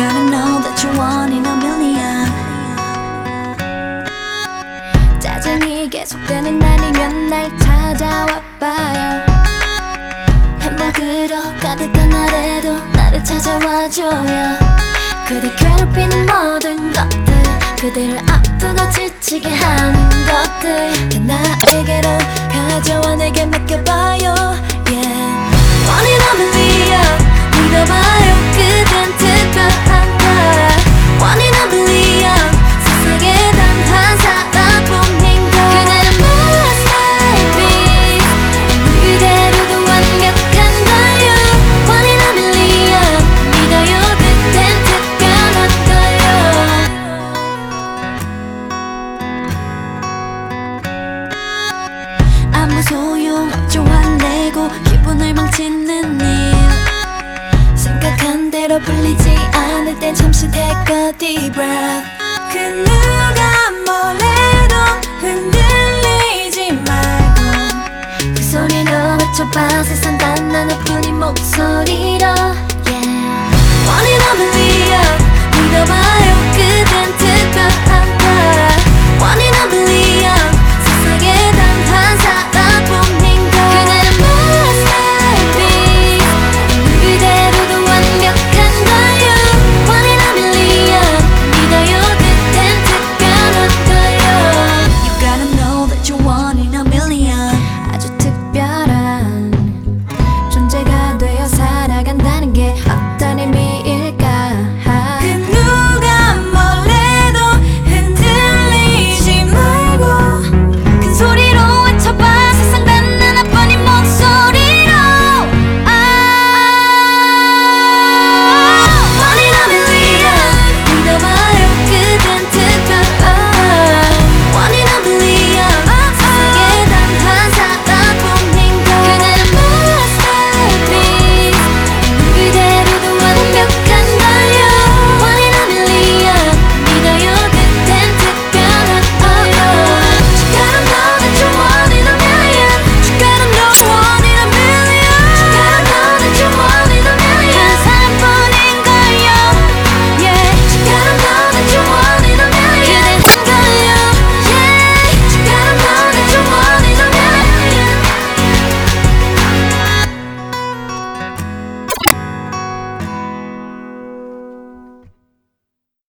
what you want in a million. 짜증이 계속되는 날이면 날 찾아와 봐요. 햄버그로 가득한 날에도 나를 찾아와줘요. 그대 괴롭히는 모든 것들 그대를 아프고 지치게 하는 것들 망치는 일. 생각한 대로 풀리지 않을 땐 잠시 take a deep breath. 그 누가 뭐래